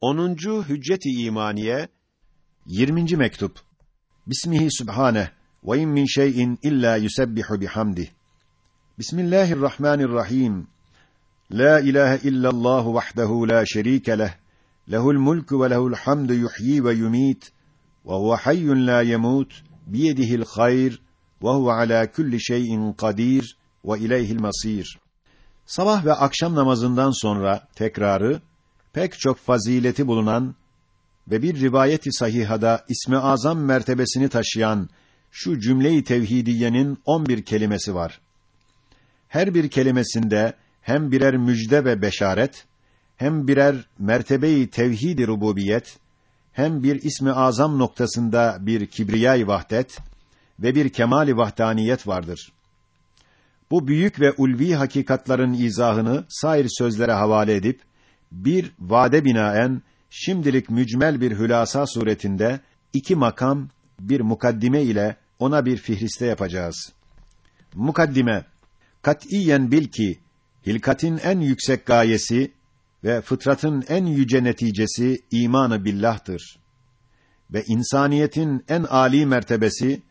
10. Hücceti İmaniye 20. mektup. Bismihi Sübhane ve in min şey'in illa yusebbihu bihamdi. Bismillahirrahmanirrahim. La ilahe illallah vahdehu la şerike leh. Lehul mulku ve lehul hamdu yuhyi ve yumit. Ve huve hayyun la yemut. Biyedihil hayr. Ve huve ala kulli şeyin kadir. Ve ileyhil masir. Sabah ve akşam namazından sonra tekrarı pek çok fazileti bulunan ve bir rivayeti sahihada ismi azam mertebesini taşıyan şu cümle-i tevhidiyenin 11 kelimesi var. Her bir kelimesinde hem birer müjde ve beşaret, hem birer mertebe-i tevhid-i rububiyet, hem bir ismi azam noktasında bir kibriyay vahdet ve bir kemali vahdaniyet vardır. Bu büyük ve ulvi hakikatların izahını sair sözlere havale edip bir vade binaen şimdilik mücmel bir hülasa suretinde iki makam bir mukaddime ile ona bir fihriste yapacağız. Mukaddime katiyen bil ki hilkatin en yüksek gayesi ve fıtratın en yüce neticesi imanı billah'tır. Ve insaniyetin en âli mertebesi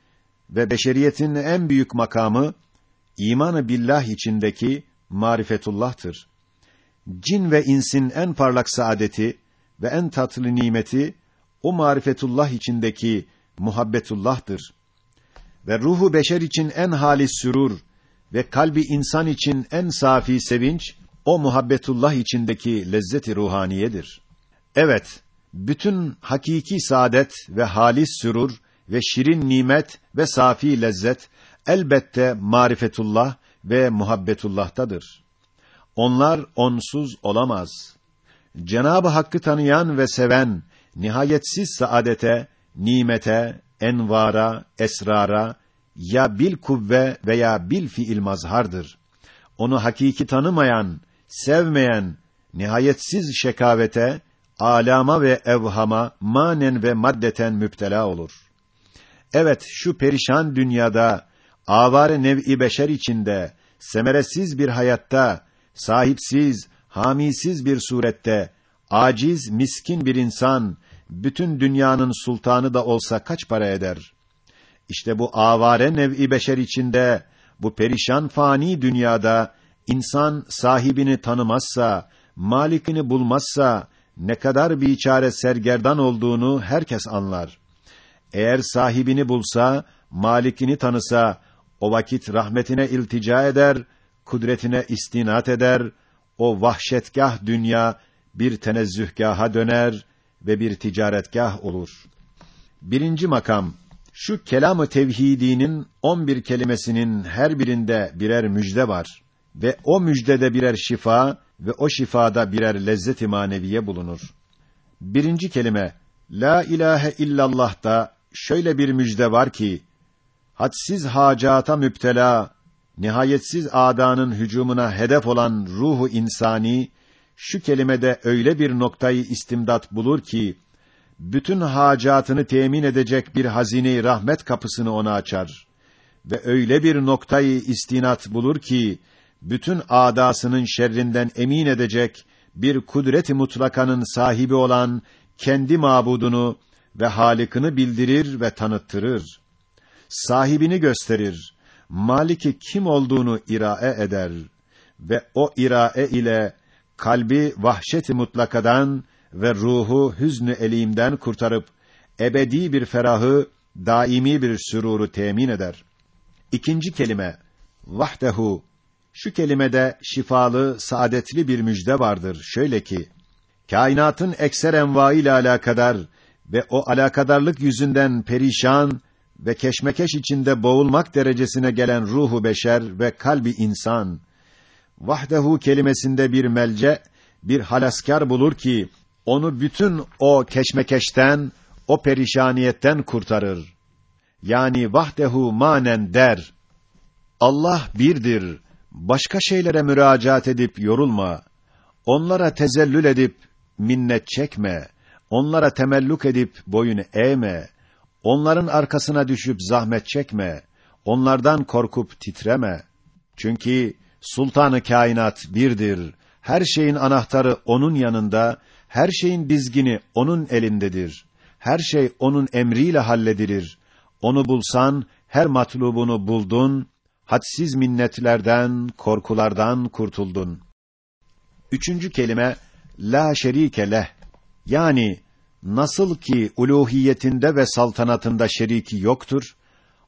ve beşeriyetin en büyük makamı imanı billah içindeki marifetullah'tır. Cin ve insin en parlak saadeti ve en tatlı nimeti o marifetullah içindeki muhabbetullah'tır. Ve ruhu beşer için en halis sürur ve kalbi insan için en safi sevinç o muhabbetullah içindeki lezzeti ruhaniyedir. Evet, bütün hakiki saadet ve halis sürur ve şirin nimet ve safi lezzet elbette marifetullah ve muhabbetullah'tadır. Onlar onsuz olamaz. Cenab-ı Hakk'ı tanıyan ve seven nihayetsiz saadete, nimete, envara, esrara ya bil kuvve veya bil fiil mazhardır. Onu hakiki tanımayan, sevmeyen nihayetsiz şekavete, alama ve evhama manen ve maddeten müptela olur. Evet, şu perişan dünyada avare nev'i beşer içinde semeresiz bir hayatta sahipsiz, hamisiz bir surette aciz, miskin bir insan bütün dünyanın sultanı da olsa kaç para eder? İşte bu avare nev'i beşer içinde bu perişan fani dünyada insan sahibini tanımazsa, malikini bulmazsa ne kadar biçare sergerdan olduğunu herkes anlar. Eğer sahibini bulsa, malikini tanısa, o vakit rahmetine iltica eder, kudretine istinat eder, o vahşetgah dünya bir tenezzühgaha döner ve bir ticaretgah olur. Birinci makam, şu kelam-ı tevhidinin on bir kelimesinin her birinde birer müjde var ve o müjdede birer şifa ve o şifada birer lezzet-i maneviye bulunur. Birinci kelime, La ilahe illallah'ta şöyle bir müjde var ki, hadsiz hacata müptela, nihayetsiz adanın hücumuna hedef olan ruhu insani, şu kelimede öyle bir noktayı istimdat bulur ki, bütün hacatını temin edecek bir hazine rahmet kapısını ona açar. Ve öyle bir noktayı istinat bulur ki, bütün adasının şerrinden emin edecek bir kudret-i mutlakanın sahibi olan kendi mabudunu ve halikini bildirir ve tanıttırır. Sahibini gösterir Maliki kim olduğunu irae eder ve o irae ile kalbi vahşeti mutlakadan ve ruhu hüznü elimden kurtarıp ebedi bir ferahı, daimi bir süruru temin eder. İkinci kelime vahdehu şu kelimede şifalı, saadetli bir müjde vardır. Şöyle ki, kainatın ekser enva ile alakadar ve o alakadarlık yüzünden perişan ve keşmekeş içinde boğulmak derecesine gelen ruhu beşer ve kalbi insan vahdehu kelimesinde bir melce bir halaskar bulur ki onu bütün o keşmekeşten o perişaniyetten kurtarır. Yani vahdehu manen der. Allah birdir. Başka şeylere müracaat edip yorulma. Onlara tezellül edip minnet çekme. Onlara temelluk edip boyun eğme. Onların arkasına düşüp zahmet çekme. Onlardan korkup titreme. Çünkü sultanı kainat birdir. Her şeyin anahtarı onun yanında, Her şeyin dizgini onun elindedir. Her şey onun emriyle halledilir. Onu bulsan her matlubunu buldun, hadsiz minnetlerden, korkulardan kurtuldun. Üçüncü kelime la şerike leh. Yani nasıl ki uluhiyetinde ve saltanatında şeriki yoktur,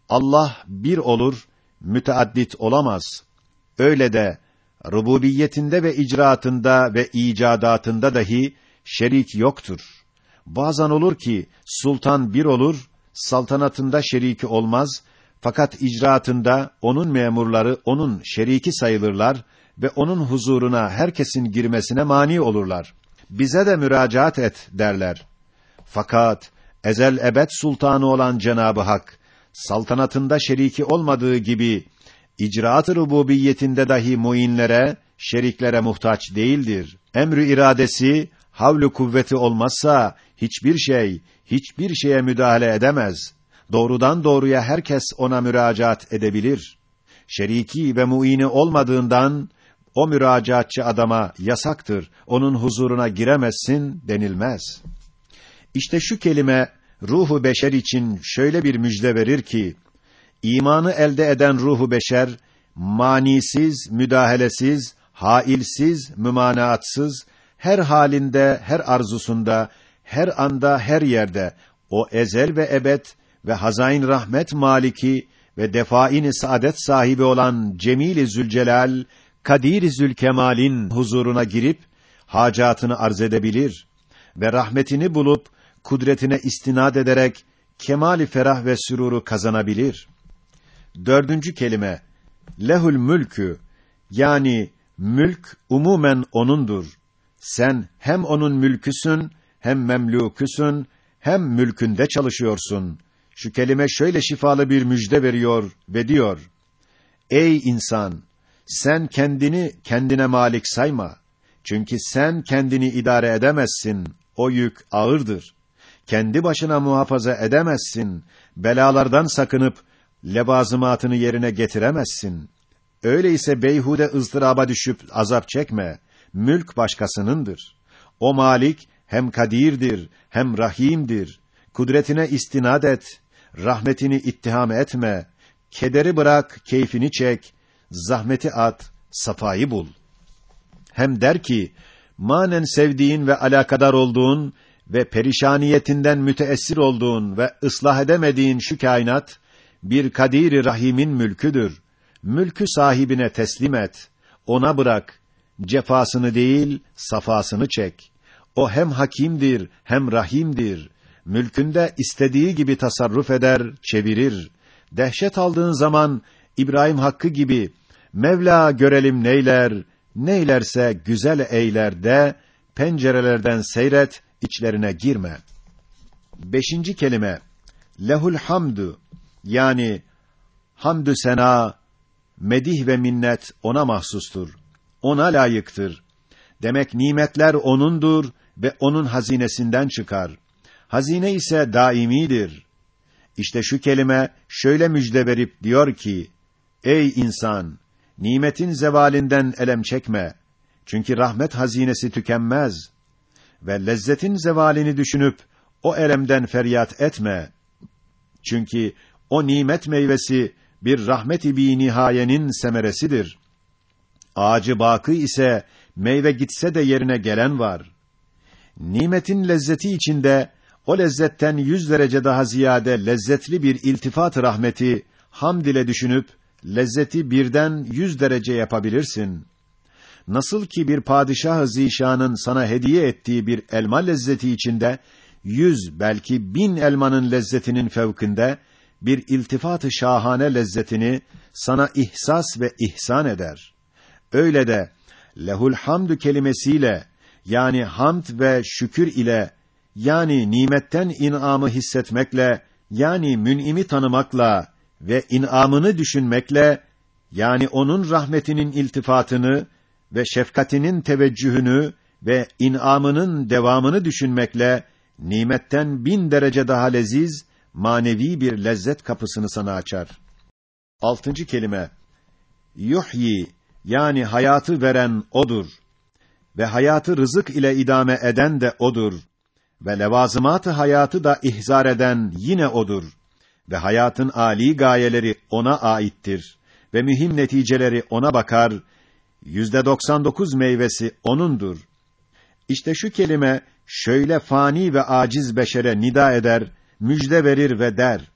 Allah bir olur, müteaddit olamaz. Öyle de rububiyetinde ve icraatında ve icadatında dahi şerik yoktur. Bazen olur ki sultan bir olur, saltanatında şeriki olmaz fakat icraatında onun memurları onun şeriki sayılırlar ve onun huzuruna herkesin girmesine mani olurlar. Bize de müracaat et derler. Fakat ezel ebed sultanı olan Cenabı Hak saltanatında şeriki olmadığı gibi icraat-ı rububiyetinde dahi muinlere, şeriklere muhtaç değildir. Emri iradesi, havlu kuvveti olmazsa hiçbir şey, hiçbir şeye müdahale edemez. Doğrudan doğruya herkes ona müracaat edebilir. Şeriki ve muini olmadığından o müracaatçı adama yasaktır. Onun huzuruna giremezsin denilmez. İşte şu kelime ruhu beşer için şöyle bir müjde verir ki imanı elde eden ruhu beşer manisiz, müdahalesiz, hailsiz, mümanaatsız her halinde, her arzusunda, her anda, her yerde o ezel ve ebed ve hazain rahmet maliki ve defaini saadet sahibi olan Cemil-i Zülcelal, Kadir-i Zülkemal'in huzuruna girip hacatını arz edebilir ve rahmetini bulup kudretine istinad ederek kemali ferah ve süruru kazanabilir. Dördüncü kelime lehul mülkü yani mülk umumen onundur. Sen hem onun mülküsün, hem memluküsün, hem mülkünde çalışıyorsun. Şu kelime şöyle şifalı bir müjde veriyor ve diyor: Ey insan, sen kendini kendine malik sayma. Çünkü sen kendini idare edemezsin. O yük ağırdır. Kendi başına muhafaza edemezsin. Belalardan sakınıp lebazımatını yerine getiremezsin. Öyleyse beyhude ızdıraba düşüp azap çekme. Mülk başkasınındır. O malik hem kadirdir, hem rahimdir. Kudretine istinad et. Rahmetini ittiham etme. Kederi bırak, keyfini çek. Zahmeti at, safayı bul. Hem der ki, manen sevdiğin ve alakadar olduğun ve perişaniyetinden müteessir olduğun ve ıslah edemediğin şu kainat, bir kadiri rahimin mülküdür. Mülkü sahibine teslim et. Ona bırak. Cefasını değil, safasını çek. O hem hakimdir, hem rahimdir. Mülkünde istediği gibi tasarruf eder, çevirir. Dehşet aldığın zaman İbrahim Hakkı gibi Mevla görelim neyler, neylerse güzel eyler de pencerelerden seyret, içlerine girme. Beşinci kelime lehul hamdu yani hamdü sena, medih ve minnet ona mahsustur. Ona layıktır. Demek nimetler onundur ve onun hazinesinden çıkar. Hazine ise daimidir. İşte şu kelime şöyle müjde verip diyor ki: Ey insan, nimetin zevalinden elem çekme. Çünkü rahmet hazinesi tükenmez ve lezzetin zevalini düşünüp o elemden feryat etme. Çünkü o nimet meyvesi bir rahmet-i bi nihayenin semeresidir. Ağacı bakı ise meyve gitse de yerine gelen var. Nimetin lezzeti içinde o lezzetten yüz derece daha ziyade lezzetli bir iltifat rahmeti hamd ile düşünüp lezzeti birden yüz derece yapabilirsin. Nasıl ki bir padişah-ı zişanın sana hediye ettiği bir elma lezzeti içinde yüz belki bin elmanın lezzetinin fevkinde bir iltifat-ı şahane lezzetini sana ihsas ve ihsan eder. Öyle de lehul hamdü kelimesiyle yani hamd ve şükür ile yani nimetten inamı hissetmekle yani mün'imi tanımakla ve inamını düşünmekle yani onun rahmetinin iltifatını ve şefkatinin teveccühünü ve inamının devamını düşünmekle nimetten bin derece daha leziz manevi bir lezzet kapısını sana açar. Altıncı kelime. Yuhyi yani hayatı veren odur. Ve hayatı rızık ile idame eden de odur. Ve levazımat-ı hayatı da ihzar eden yine odur. Ve hayatın âli gayeleri ona aittir. Ve mühim neticeleri ona bakar. Yüzde 99 meyvesi onundur. İşte şu kelime şöyle fani ve aciz beşere nida eder, müjde verir ve der: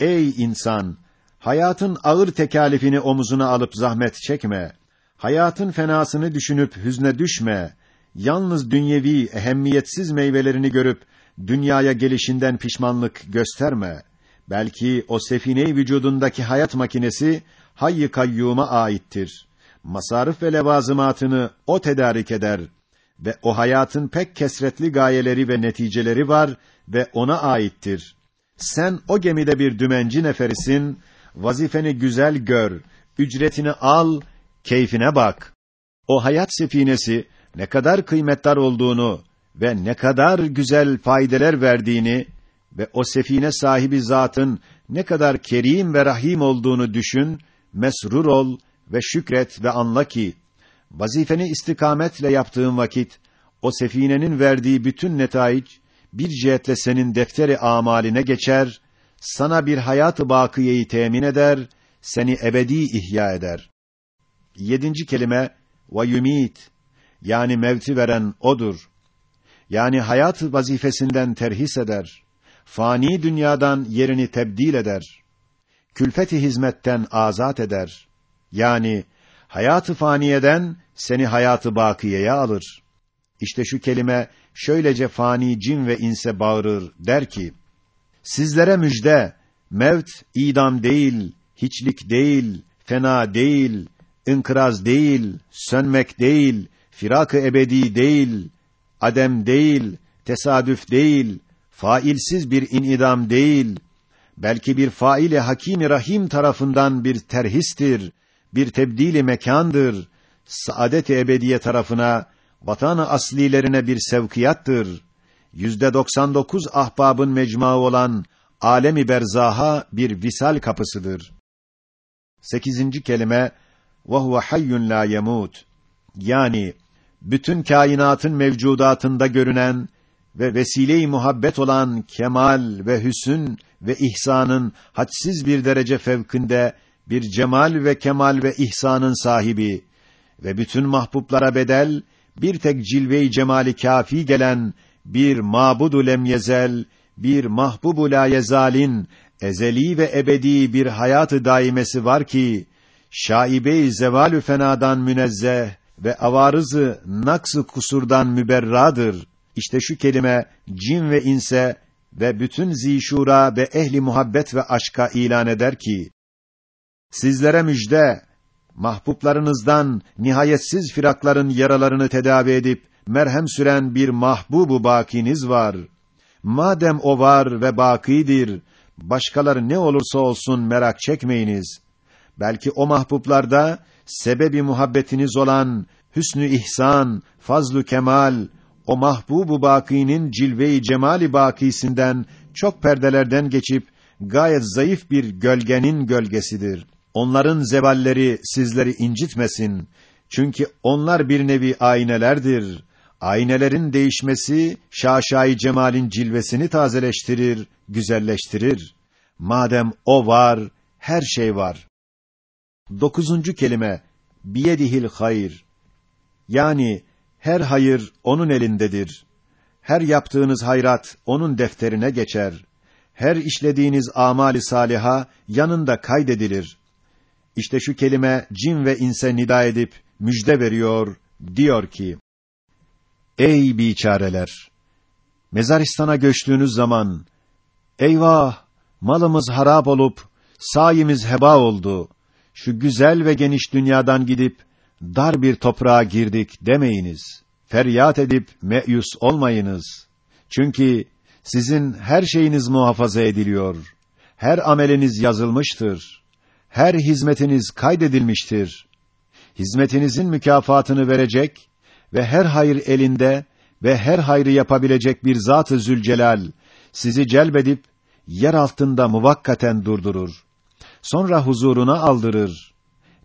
Ey insan, hayatın ağır tekalifini omuzuna alıp zahmet çekme. Hayatın fenasını düşünüp hüzne düşme. Yalnız dünyevi, ehemmiyetsiz meyvelerini görüp dünyaya gelişinden pişmanlık gösterme. Belki o sefine vücudundaki hayat makinesi hayy kayyuma aittir. Masarif ve levazımatını o tedarik eder ve o hayatın pek kesretli gayeleri ve neticeleri var ve ona aittir. Sen o gemide bir dümenci neferisin, vazifeni güzel gör, ücretini al, keyfine bak. O hayat sefinesi ne kadar kıymetdar olduğunu ve ne kadar güzel faydeler verdiğini ve o sefine sahibi zatın ne kadar kerim ve rahim olduğunu düşün, mesrur ol ve şükret ve anla ki vazifeni istikametle yaptığın vakit o sefinenin verdiği bütün netaic bir cihetle senin defteri amaline geçer, sana bir hayat-ı bakiyeyi temin eder, seni ebedi ihya eder. Yedinci kelime ve yumit yani mevti veren odur. Yani hayat vazifesinden terhis eder. Fani dünyadan yerini tebdil eder. Külfeti hizmetten azat eder. Yani hayatı faniyeden seni hayatı bakiyeye alır. İşte şu kelime şöylece fani cin ve inse bağırır der ki: Sizlere müjde, mevt idam değil, hiçlik değil, fena değil, inkıraz değil, sönmek değil, firak-ı ebedi değil, adem değil, tesadüf değil, failsiz bir inidam değil, belki bir faile hakîm rahim tarafından bir terhistir, bir tebdili mekandır, saadet-i ebediye tarafına, vatan-ı aslilerine bir sevkiyattır. Yüzde 99 ahbabın mecmuası olan alemi berzaha bir visal kapısıdır. Sekizinci kelime ve huve hayyun la yemut. Yani bütün kainatın mevcudatında görünen ve vesile-i muhabbet olan kemal ve hüsün ve ihsanın hadsiz bir derece fevkinde bir cemal ve kemal ve ihsanın sahibi ve bütün mahbublara bedel bir tek cilve-i cemali kafi gelen bir mabudu lem yezel, bir mahbubu la yezalin ezeli ve ebedi bir hayatı daimesi var ki şaibe-i zevalü fenadan münezzeh ve avarızı naksı kusurdan müberradır. İşte şu kelime cin ve inse ve bütün zişura ve ehli muhabbet ve aşka ilan eder ki sizlere müjde mahbublarınızdan nihayetsiz firakların yaralarını tedavi edip merhem süren bir mahbubu bakiniz var. Madem o var ve bakidir, başkaları ne olursa olsun merak çekmeyiniz. Belki o mahbublarda sebebi muhabbetiniz olan hüsnü ihsan, fazlu kemal, o mahbubu bakinin cilve-i cemali bakisinden çok perdelerden geçip gayet zayıf bir gölgenin gölgesidir. Onların zevalleri sizleri incitmesin. Çünkü onlar bir nevi aynelerdir. Aynelerin değişmesi şaşai cemalin cilvesini tazeleştirir, güzelleştirir. Madem o var, her şey var. Dokuzuncu kelime biyedihil hayır. Yani her hayır onun elindedir. Her yaptığınız hayrat onun defterine geçer. Her işlediğiniz amali saliha yanında kaydedilir. İşte şu kelime cin ve inse nida edip müjde veriyor, diyor ki: Ey biçareler! Mezaristan'a göçtüğünüz zaman eyvah malımız harap olup sayimiz heba oldu. Şu güzel ve geniş dünyadan gidip dar bir toprağa girdik demeyiniz. Feryat edip meyus olmayınız. Çünkü sizin her şeyiniz muhafaza ediliyor. Her ameliniz yazılmıştır. Her hizmetiniz kaydedilmiştir. Hizmetinizin mükafatını verecek ve her hayır elinde ve her hayrı yapabilecek bir Zat-ı Zülcelal sizi celbedip yer altında muvakkaten durdurur. Sonra huzuruna aldırır.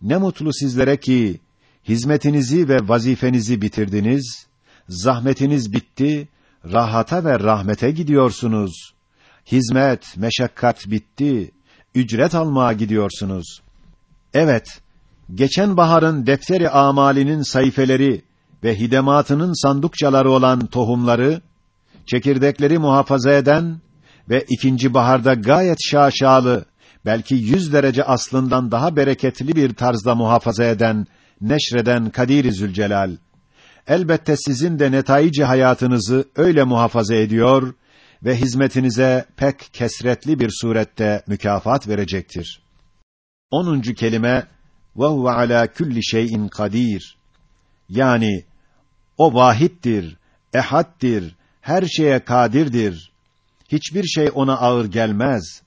Ne mutlu sizlere ki Hizmetinizi ve vazifenizi bitirdiniz, zahmetiniz bitti, rahata ve rahmete gidiyorsunuz. Hizmet, meşakkat bitti, ücret almaya gidiyorsunuz. Evet, geçen baharın defteri amalinin sayfeleri ve hidematının sandukçaları olan tohumları, çekirdekleri muhafaza eden ve ikinci baharda gayet şaşalı, belki yüz derece aslından daha bereketli bir tarzda muhafaza eden, neşreden Kadir-i Zülcelal, elbette sizin de netaici hayatınızı öyle muhafaza ediyor ve hizmetinize pek kesretli bir surette mükafat verecektir. Onuncu kelime ve huve ala kulli şeyin kadir. Yani o vahittir, ehaddir, her şeye kadirdir. Hiçbir şey ona ağır gelmez.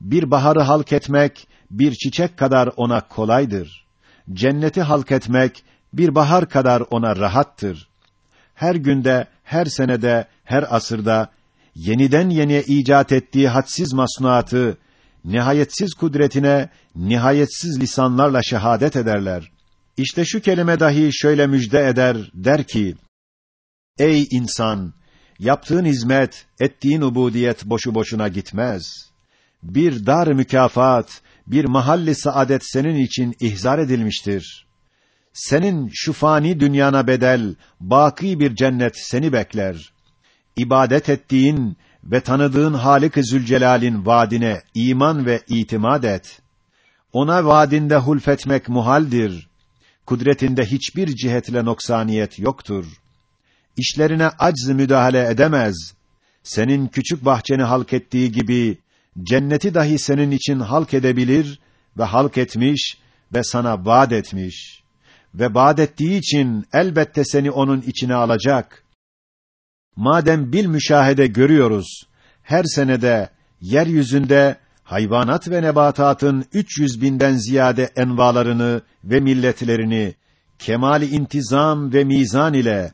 Bir baharı halk etmek bir çiçek kadar ona kolaydır. Cenneti halk etmek bir bahar kadar ona rahattır. Her günde, her senede, her asırda yeniden yeniye icat ettiği hadsiz masnuatı nihayetsiz kudretine nihayetsiz lisanlarla şehadet ederler. İşte şu kelime dahi şöyle müjde eder der ki: Ey insan, yaptığın hizmet, ettiğin ubudiyet boşu boşuna gitmez. Bir dar mükafat, bir mahalli saadet senin için ihzar edilmiştir. Senin şu fani dünyana bedel, baki bir cennet seni bekler. İbadet ettiğin ve tanıdığın Halik-i Zülcelal'in vaadine iman ve itimat et. Ona vaadinde hulfetmek muhaldir. Kudretinde hiçbir cihetle noksaniyet yoktur. İşlerine acz müdahale edemez. Senin küçük bahçeni halk ettiği gibi cenneti dahi senin için halk edebilir ve halk etmiş ve sana vaad etmiş ve vaad ettiği için elbette seni onun içine alacak. Madem bil müşahede görüyoruz, her senede yeryüzünde hayvanat ve nebatatın 300 binden ziyade envalarını ve milletlerini kemali intizam ve mizan ile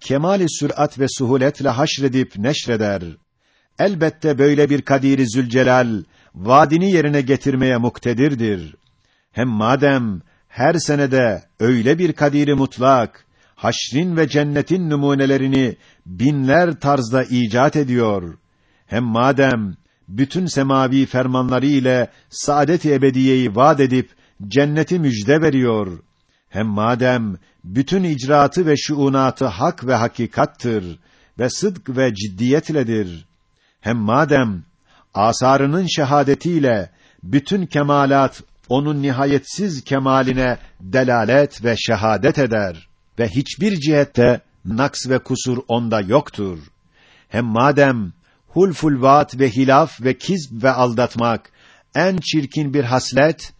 kemali sürat ve suhuletle haşredip neşreder. Elbette böyle bir Kadiri Zülcelal vaadini yerine getirmeye muktedirdir. Hem madem her senede öyle bir kadiri mutlak haşrin ve cennetin numunelerini binler tarzda icat ediyor. Hem madem bütün semavi fermanları ile saadet-i ebediyeyi vaad edip cenneti müjde veriyor. Hem madem bütün icraatı ve şuunatı hak ve hakikattır ve sıdk ve ciddiyetledir. Hem madem asarının şehadetiyle bütün kemalat onun nihayetsiz kemaline delalet ve şehadet eder ve hiçbir cihette naks ve kusur onda yoktur. Hem madem hulful vaat ve hilaf ve kizb ve aldatmak en çirkin bir haslet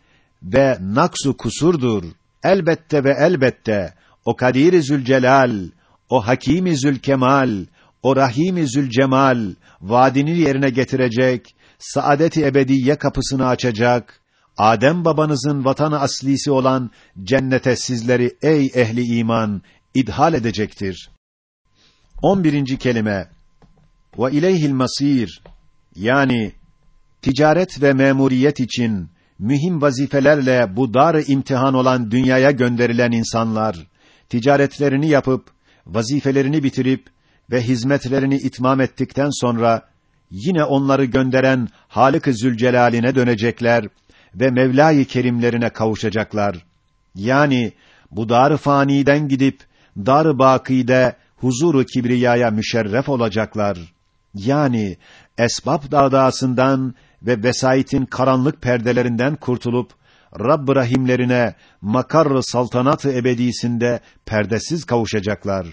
ve naksu kusurdur. Elbette ve elbette o Kadir-i Zülcelal, o Hakim-i Zülkemal, o Rahim-i Zülcemal vaadini yerine getirecek, saadet-i ebediyye kapısını açacak Adem babanızın vatanı aslisi olan cennete sizleri ey ehli iman idhal edecektir. 11. kelime ve ileyhil masir yani ticaret ve memuriyet için mühim vazifelerle bu dar imtihan olan dünyaya gönderilen insanlar ticaretlerini yapıp vazifelerini bitirip ve hizmetlerini itmam ettikten sonra yine onları gönderen Halık-ı Zülcelal'ine dönecekler ve Mevla-i Kerimlerine kavuşacaklar. Yani bu dar-ı faniden gidip dar-ı bakide huzuru kibriyaya müşerref olacaklar. Yani esbab dağdağısından ve vesayetin karanlık perdelerinden kurtulup Rabb-ı Rahimlerine makar-ı saltanat-ı ebedisinde perdesiz kavuşacaklar.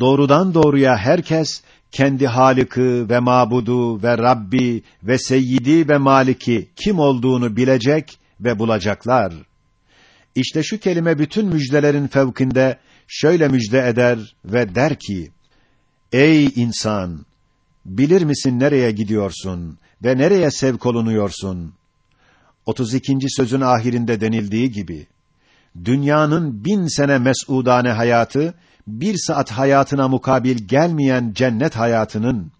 Doğrudan doğruya herkes kendi Halık'ı ve Mabudu ve Rabbi ve Seyyidi ve Maliki kim olduğunu bilecek ve bulacaklar. İşte şu kelime bütün müjdelerin fevkinde şöyle müjde eder ve der ki: Ey insan! Bilir misin nereye gidiyorsun ve nereye sevk olunuyorsun? 32. sözün ahirinde denildiği gibi, dünyanın bin sene mes'udane hayatı, bir saat hayatına mukabil gelmeyen cennet hayatının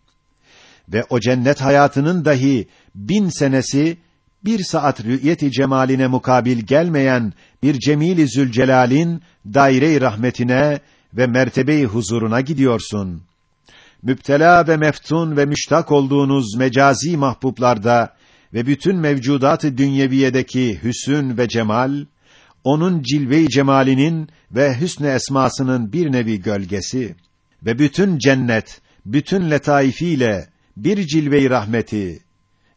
ve o cennet hayatının dahi bin senesi bir saat rü'yeti cemaline mukabil gelmeyen bir cemili zülcelal'in daire-i rahmetine ve mertebe-i huzuruna gidiyorsun. Müptela ve meftun ve müştak olduğunuz mecazi mahbublarda ve bütün mevcudat-ı dünyeviyedeki hüsün ve cemal, onun cilve-i cemalinin ve hüsn esmasının bir nevi gölgesi ve bütün cennet, bütün letaifiyle bir cilve-i rahmeti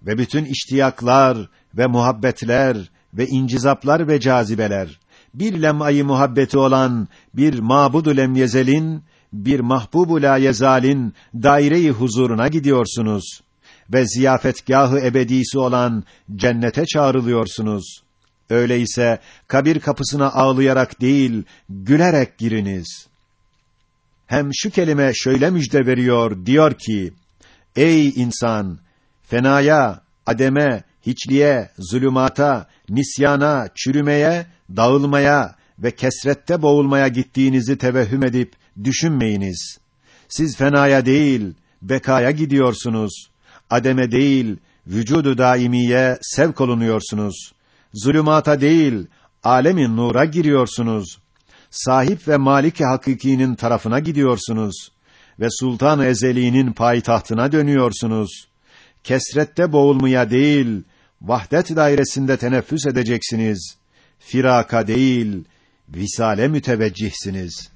ve bütün iştiyaklar ve muhabbetler ve incizaplar ve cazibeler bir lem'ayı muhabbeti olan bir mabudu lemyezelin bir mahbubu la yezalin daire-i huzuruna gidiyorsunuz ve ziyafetgahı ebedisi olan cennete çağrılıyorsunuz. Öyleyse kabir kapısına ağlayarak değil, gülerek giriniz. Hem şu kelime şöyle müjde veriyor, diyor ki: Ey insan, fenaya, ademe, hiçliğe, zulümata, nisyana, çürümeye, dağılmaya ve kesrette boğulmaya gittiğinizi tevehhüm edip düşünmeyiniz. Siz fenaya değil, bekaya gidiyorsunuz. Ademe değil, vücudu daimiye sevk olunuyorsunuz. Zulümata değil, alemin nura giriyorsunuz. Sahip ve malik hakikinin tarafına gidiyorsunuz ve sultan ezeliğinin payitahtına dönüyorsunuz. Kesrette boğulmaya değil, vahdet dairesinde teneffüs edeceksiniz. Firaka değil, visale müteveccihsiniz.''